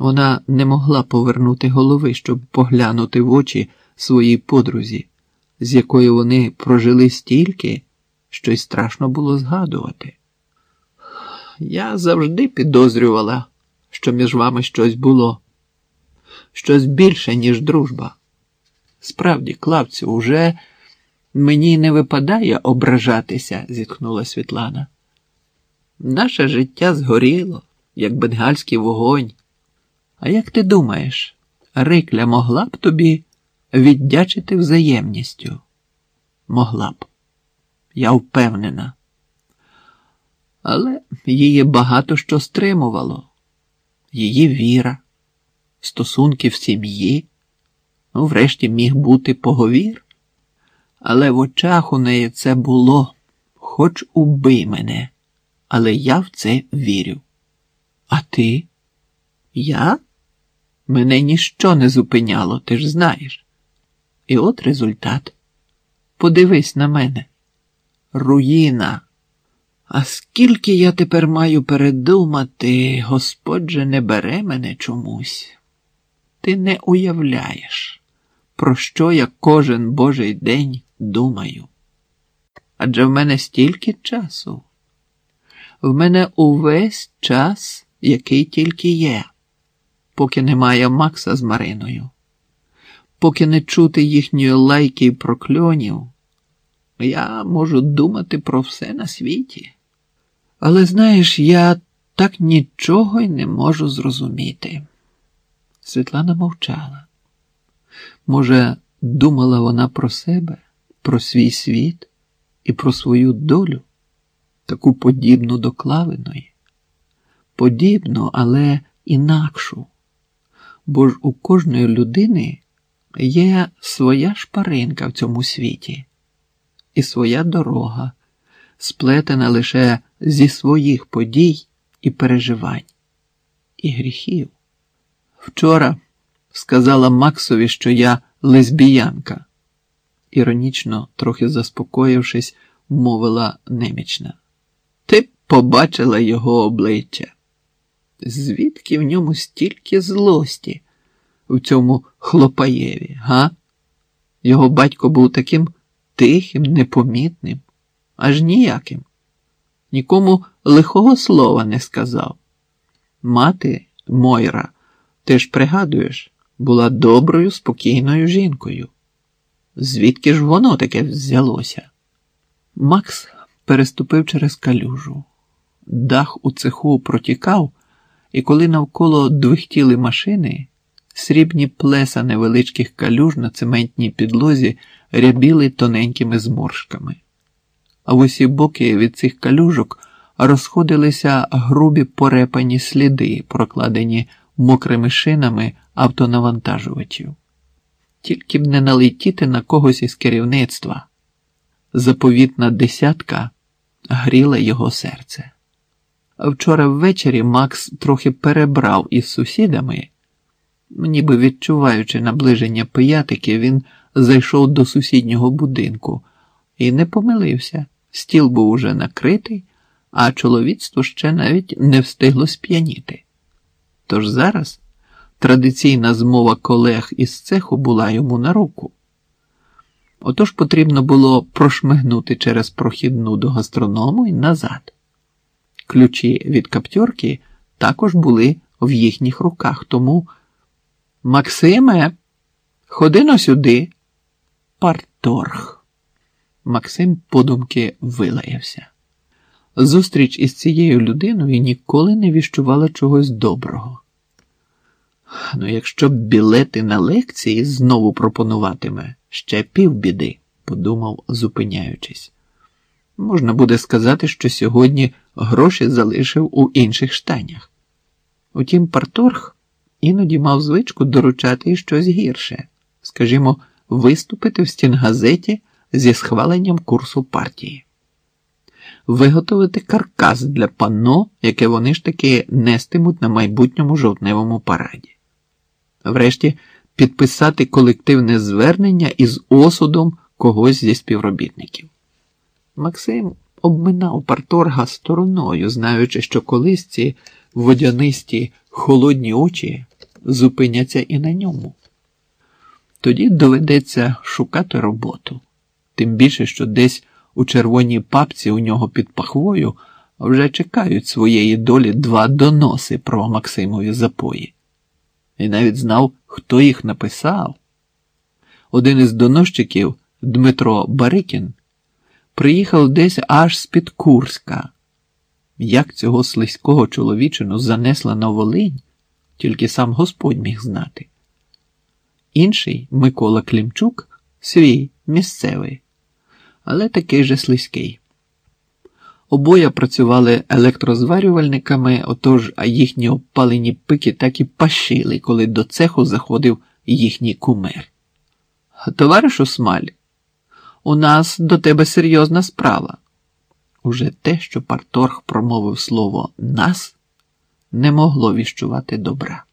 Вона не могла повернути голови, щоб поглянути в очі своїй подрузі, з якою вони прожили стільки, що й страшно було згадувати. Я завжди підозрювала, що між вами щось було, щось більше, ніж дружба. Справді, Клавцю, уже мені не випадає ображатися, зітхнула Світлана. Наше життя згоріло, як бенгальський вогонь. А як ти думаєш, Рикля могла б тобі віддячити взаємністю? Могла б. Я впевнена. Але її багато що стримувало. Її віра, стосунки в сім'ї, ну, врешті міг бути поговір. Але в очах у неї це було, хоч убий мене, але я в це вірю. А ти? Я? Мене ніщо не зупиняло, ти ж знаєш. І от результат. Подивись на мене. Руїна. А скільки я тепер маю передумати, Господь же не бере мене чомусь. Ти не уявляєш, про що я кожен божий день думаю. Адже в мене стільки часу. В мене увесь час, який тільки є, поки немає Макса з Мариною, поки не чути їхньої лайки і прокльонів, я можу думати про все на світі. Але знаєш, я так нічого й не можу зрозуміти. Світлана мовчала. Може, думала вона про себе, про свій світ і про свою долю, таку подібну до Клавиної, подібну, але інакшу. Бо ж у кожної людини є своя шпаринка в цьому світі і своя дорога, сплетена лише зі своїх подій і переживань, і гріхів. Вчора сказала Максові, що я лесбіянка, іронічно, трохи заспокоївшись, мовила немічна. Ти побачила його обличчя. Звідки в ньому стільки злості в цьому хлопаєві, га? Його батько був таким тихим, непомітним, аж ніяким. Нікому лихого слова не сказав. Мати Мойра, ти ж пригадуєш, була доброю, спокійною жінкою. Звідки ж воно таке взялося? Макс переступив через калюжу. Дах у цеху протікав, і коли навколо двихтіли машини, срібні плеса невеличких калюж на цементній підлозі рябіли тоненькими зморшками. А в усі боки від цих калюжок розходилися грубі порепані сліди, прокладені мокрими шинами автонавантажувачів. Тільки б не налетіти на когось із керівництва. Заповітна десятка гріла його серце. Вчора ввечері Макс трохи перебрав із сусідами, ніби відчуваючи наближення пиятики, він зайшов до сусіднього будинку і не помилився. Стіл був уже накритий, а чоловіцтво ще навіть не встигло сп'яніти. Тож зараз традиційна змова колег із цеху була йому на руку. Отож потрібно було прошмигнути через прохідну до гастроному і назад. Ключі від каптьорки також були в їхніх руках, тому Максиме, ходи но сюди. Парторг. Максим подумки вилаявся. Зустріч із цією людиною ніколи не віщувала чогось доброго. Ну, якщо б білети на лекції знову пропонуватиме ще півбіди, подумав, зупиняючись. Можна буде сказати, що сьогодні гроші залишив у інших штанях. Утім, парторг іноді мав звичку доручати і щось гірше, скажімо, виступити в стінгазеті зі схваленням курсу партії, виготовити каркас для панно, яке вони ж таки нестимуть на майбутньому жовтневому параді, врешті підписати колективне звернення із осудом когось зі співробітників. Максим обминав парторга стороною, знаючи, що колись ці водянисті холодні очі зупиняться і на ньому. Тоді доведеться шукати роботу, тим більше, що десь у червоній папці у нього під пахвою вже чекають своєї долі два доноси про Максимові запої. І навіть знав, хто їх написав. Один із доносчиків, Дмитро Барикін, приїхав десь аж з-під Курська. Як цього слизького чоловічину занесла на Волинь, тільки сам Господь міг знати. Інший Микола Клімчук свій місцевий, але такий же слизький. Обоє працювали електрозварювальниками, отож, а їхні обпалені пики так і пащили, коли до цеху заходив їхній кумир. Товаришу Смаль, у нас до тебе серйозна справа. Уже те, що Парторг промовив слово нас, не могло віщувати добра.